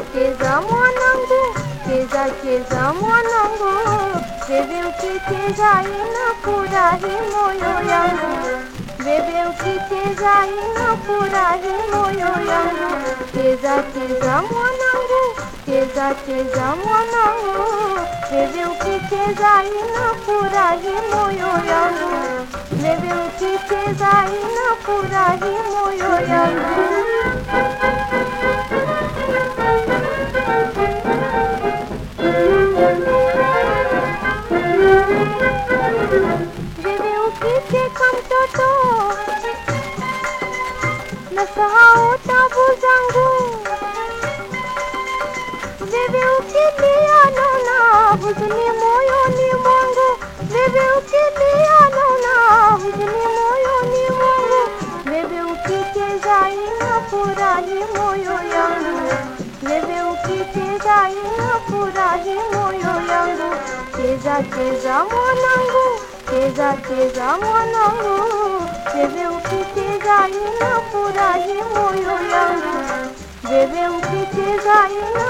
cheza mwanangu, bebeu que mwanangu, bebe ukicheza inafurahi moyo yangu, bebe ukicheza inafurahi moyo yangu, cheza cheza mwanangu, cheza cheza mwanangu, bebe ukicheza inafurahi moyo yangu, bebe ukicheza inafurahi moyo yangu. Bebe ukicheka mtoto nasahau tabu zangu. Bebe ukilia naona huzuni Cheza cheza mwanangu, cheza cheza mwanangu. Bebe ukicheza inafurahi moyo yangu. Bebe ukicheza inafurahi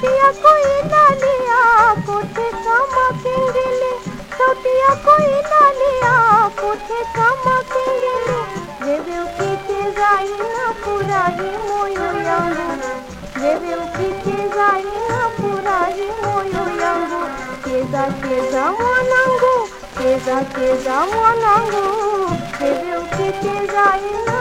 sauti yako inalia kote kama kengele, sauti yako inalia kote kama kengele. Bebe ukicheza inafurahi moyo yangu, bebe ukicheza inafurahi moyo yangu. Cheza cheza mwanangu, cheza cheza mwanangu, bebe ukicheza inafurahi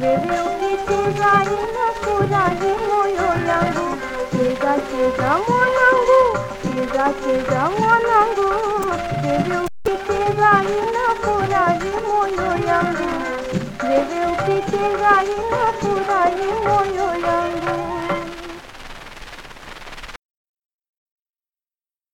bebe ukicheza inafurahi moyo yangu. Cheza cheza mwanangu, cheza cheza mwanangu, bebe ukicheza inafurahi